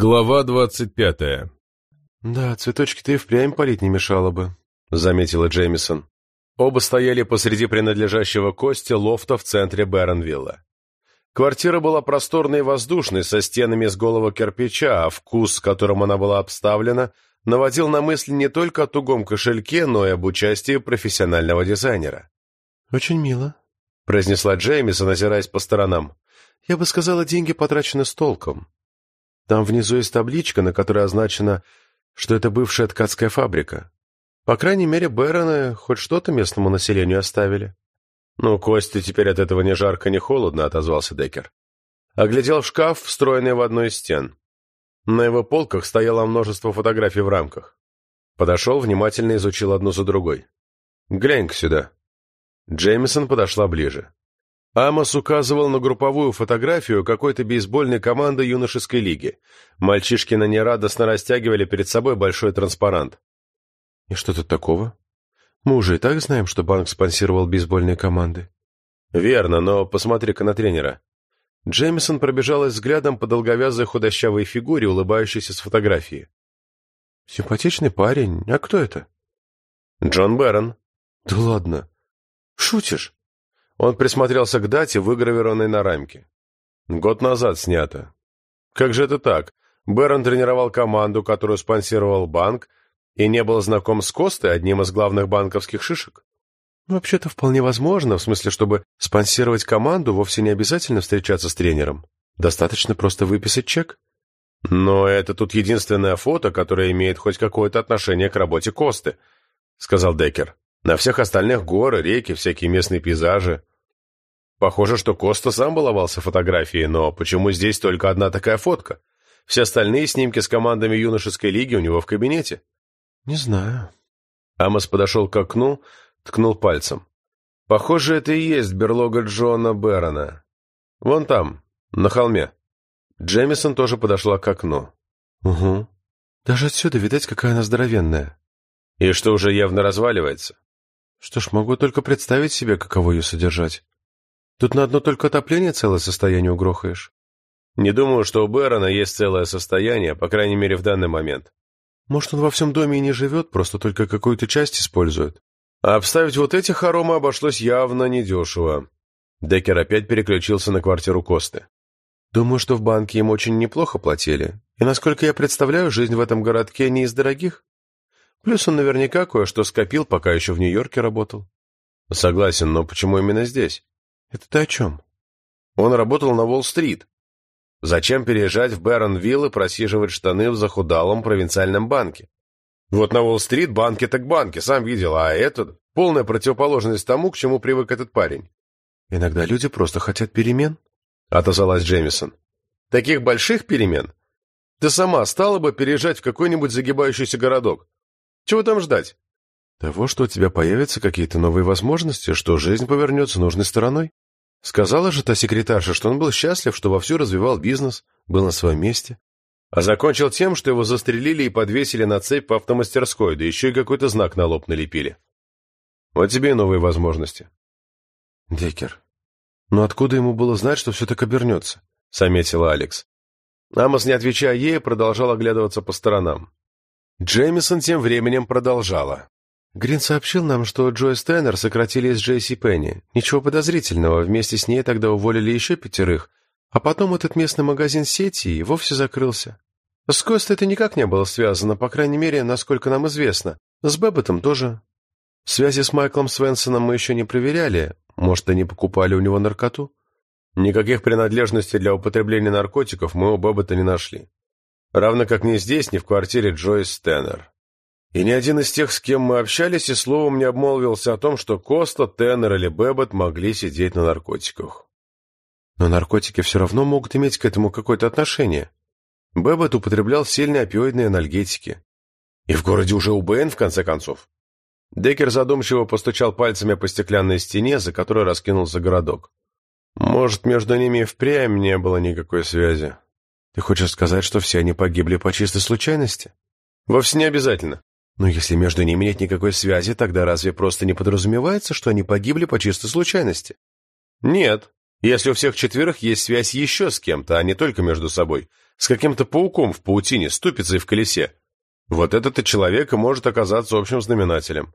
Глава двадцать пятая. «Да, цветочки-то и впрямь полить не мешало бы», — заметила Джеймисон. Оба стояли посреди принадлежащего Кости лофта в центре Бэронвилла. Квартира была просторной и воздушной, со стенами из голого кирпича, а вкус, которым она была обставлена, наводил на мысли не только о тугом кошельке, но и об участии профессионального дизайнера. «Очень мило», — произнесла Джеймисон, озираясь по сторонам. «Я бы сказала, деньги потрачены с толком. Там внизу есть табличка, на которой означено, что это бывшая ткацкая фабрика. По крайней мере, Бэроны хоть что-то местному населению оставили. «Ну, Косте теперь от этого ни жарко, ни холодно», — отозвался Деккер. Оглядел шкаф, встроенный в одну из стен. На его полках стояло множество фотографий в рамках. Подошел, внимательно изучил одну за другой. «Глянь-ка сюда». Джеймисон подошла ближе. Амос указывал на групповую фотографию какой-то бейсбольной команды юношеской лиги. Мальчишки на ней радостно растягивали перед собой большой транспарант. «И что тут такого? Мы уже и так знаем, что банк спонсировал бейсбольные команды». «Верно, но посмотри-ка на тренера». Джеймисон пробежалась взглядом по долговязой худощавой фигуре, улыбающейся с фотографии. «Симпатичный парень. А кто это?» «Джон Бэрон». «Да ладно. Шутишь?» Он присмотрелся к дате, выгравированной на рамке. Год назад снято. Как же это так? Бэрон тренировал команду, которую спонсировал банк, и не был знаком с Костой, одним из главных банковских шишек? Вообще-то вполне возможно, в смысле, чтобы спонсировать команду, вовсе не обязательно встречаться с тренером. Достаточно просто выписать чек. Но это тут единственное фото, которое имеет хоть какое-то отношение к работе Косты, сказал Деккер. На всех остальных горы, реки, всякие местные пейзажи. Похоже, что Коста сам баловался фотографией, но почему здесь только одна такая фотка? Все остальные снимки с командами юношеской лиги у него в кабинете. Не знаю. Амос подошел к окну, ткнул пальцем. Похоже, это и есть берлога Джона Бэрона. Вон там, на холме. Джемисон тоже подошла к окну. Угу. Даже отсюда, видать, какая она здоровенная. И что уже явно разваливается. Что ж, могу только представить себе, каково ее содержать. Тут на одно только отопление целое состояние угрохаешь. Не думаю, что у Бэрона есть целое состояние, по крайней мере, в данный момент. Может, он во всем доме и не живет, просто только какую-то часть использует. А обставить вот эти хоромы обошлось явно недешево. Деккер опять переключился на квартиру Косты. Думаю, что в банке им очень неплохо платили. И, насколько я представляю, жизнь в этом городке не из дорогих. Плюс он наверняка кое-что скопил, пока еще в Нью-Йорке работал. Согласен, но почему именно здесь? Это ты о чем? Он работал на Уолл-стрит. Зачем переезжать в Бэронвилл и просиживать штаны в захудалом провинциальном банке? Вот на Уолл-стрит банки так банки, сам видел, а этот — полная противоположность тому, к чему привык этот парень. Иногда люди просто хотят перемен, — отозвалась Джемисон. Таких больших перемен? Ты сама стала бы переезжать в какой-нибудь загибающийся городок. Чего там ждать? Того, что у тебя появятся какие-то новые возможности, что жизнь повернется нужной стороной. Сказала же та секретарша, что он был счастлив, что вовсю развивал бизнес, был на своем месте. А закончил тем, что его застрелили и подвесили на цепь по автомастерской, да еще и какой-то знак на лоб налепили. Вот тебе и новые возможности. Декер, но откуда ему было знать, что все так обернется? Заметила Алекс. Амос, не отвечая ей, продолжал оглядываться по сторонам. Джеймисон тем временем продолжала. Грин сообщил нам, что Джойс Теннер сократили из Джейси Пенни. Ничего подозрительного, вместе с ней тогда уволили еще пятерых, а потом этот местный магазин сети и вовсе закрылся. С Кост это никак не было связано, по крайней мере, насколько нам известно. С Бэбботом тоже. Связи с Майклом Свенсоном мы еще не проверяли. Может, они покупали у него наркоту? Никаких принадлежностей для употребления наркотиков мы у Бэббота не нашли. Равно как ни здесь, ни в квартире Джойс Теннер. И ни один из тех, с кем мы общались, и словом не обмолвился о том, что Коста, Теннер или Бэббот могли сидеть на наркотиках. Но наркотики все равно могут иметь к этому какое-то отношение. Бэббот употреблял сильные опиоидные анальгетики. И в городе уже УБН, в конце концов. Деккер задумчиво постучал пальцами по стеклянной стене, за которой раскинулся городок. Может, между ними и впрямь не было никакой связи. Ты хочешь сказать, что все они погибли по чистой случайности? Вовсе не обязательно. Но если между ними нет никакой связи, тогда разве просто не подразумевается, что они погибли по чистой случайности? Нет. Если у всех четверых есть связь еще с кем-то, а не только между собой, с каким-то пауком в паутине, ступицей в колесе, вот этот-то человек и может оказаться общим знаменателем.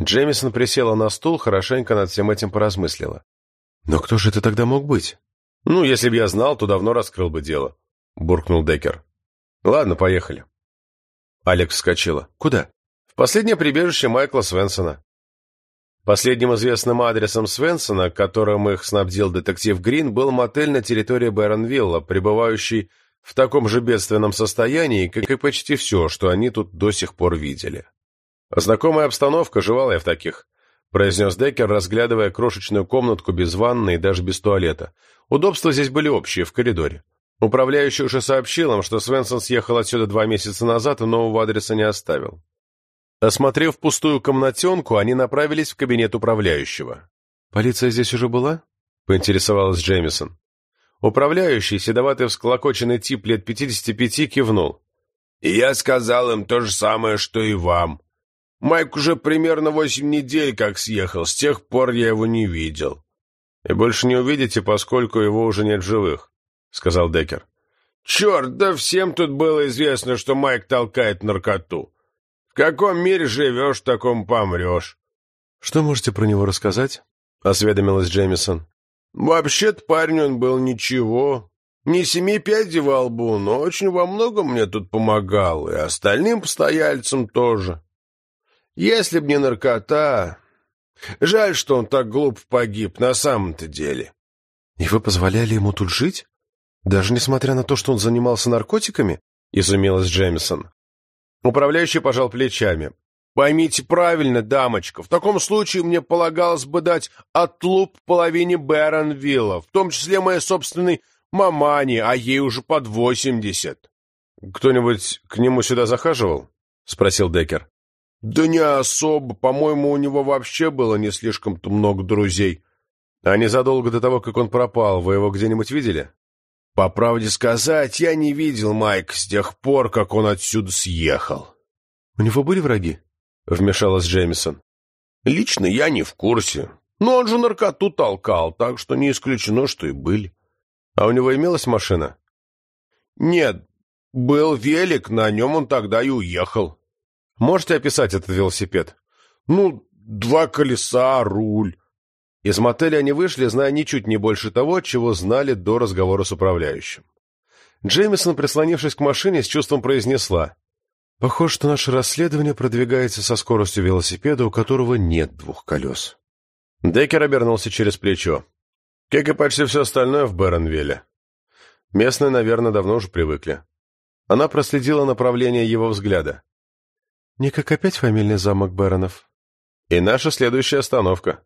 Джемисон присела на стул, хорошенько над всем этим поразмыслила. «Но кто же это тогда мог быть?» «Ну, если б я знал, то давно раскрыл бы дело», — буркнул Деккер. «Ладно, поехали». Алекс вскочила. «Куда?» «В последнее прибежище Майкла Свенсона». Последним известным адресом Свенсона, которым их снабдил детектив Грин, был мотель на территории Бэронвилла, пребывающий в таком же бедственном состоянии, как и почти все, что они тут до сих пор видели. «Знакомая обстановка, жевал я в таких», — произнес Деккер, разглядывая крошечную комнатку без ванны и даже без туалета. Удобства здесь были общие, в коридоре. Управляющий уже сообщил им, что Свенсон съехал отсюда два месяца назад и нового адреса не оставил. Осмотрев пустую комнатенку, они направились в кабинет управляющего. «Полиция здесь уже была?» — поинтересовалась Джеймисон. Управляющий, седоватый всклокоченный тип лет пятидесяти пяти, кивнул. «И я сказал им то же самое, что и вам. Майк уже примерно восемь недель как съехал, с тех пор я его не видел». «И больше не увидите, поскольку его уже нет живых», — сказал Деккер. «Черт, да всем тут было известно, что Майк толкает наркоту. В каком мире живешь, в таком помрешь». «Что можете про него рассказать?» — осведомилась Джеймисон. «Вообще-то парень он был ничего. Не семи пядей во лбу, но очень во многом мне тут помогал, и остальным постояльцам тоже. Если б не наркота... Жаль, что он так глупо погиб на самом-то деле». «И вы позволяли ему тут жить? Даже несмотря на то, что он занимался наркотиками?» — изумилась Джеймисон. Управляющий пожал плечами. «Поймите правильно, дамочка, в таком случае мне полагалось бы дать отлуп половине Бэронвилла, в том числе моей собственной мамане, а ей уже под восемьдесят». «Кто-нибудь к нему сюда захаживал?» — спросил Деккер. «Да не особо. По-моему, у него вообще было не слишком-то много друзей». «А незадолго до того, как он пропал, вы его где-нибудь видели?» По правде сказать, я не видел Майка с тех пор, как он отсюда съехал. У него были враги? Вмешалась Джеймисон. Лично я не в курсе. Но он же наркоту толкал, так что не исключено, что и были. А у него имелась машина? Нет, был велик, на нем он тогда и уехал. Можете описать этот велосипед? Ну, два колеса, руль. Из мотеля они вышли, зная ничуть не больше того, чего знали до разговора с управляющим. Джеймисон, прислонившись к машине, с чувством произнесла. «Похоже, что наше расследование продвигается со скоростью велосипеда, у которого нет двух колес». Деккер обернулся через плечо. Как и почти все остальное в Бэронвилле. Местные, наверное, давно уже привыкли. Она проследила направление его взгляда. «Не как опять фамильный замок Бэронов?» «И наша следующая остановка»,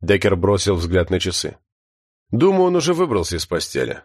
Деккер бросил взгляд на часы. «Думаю, он уже выбрался из постели».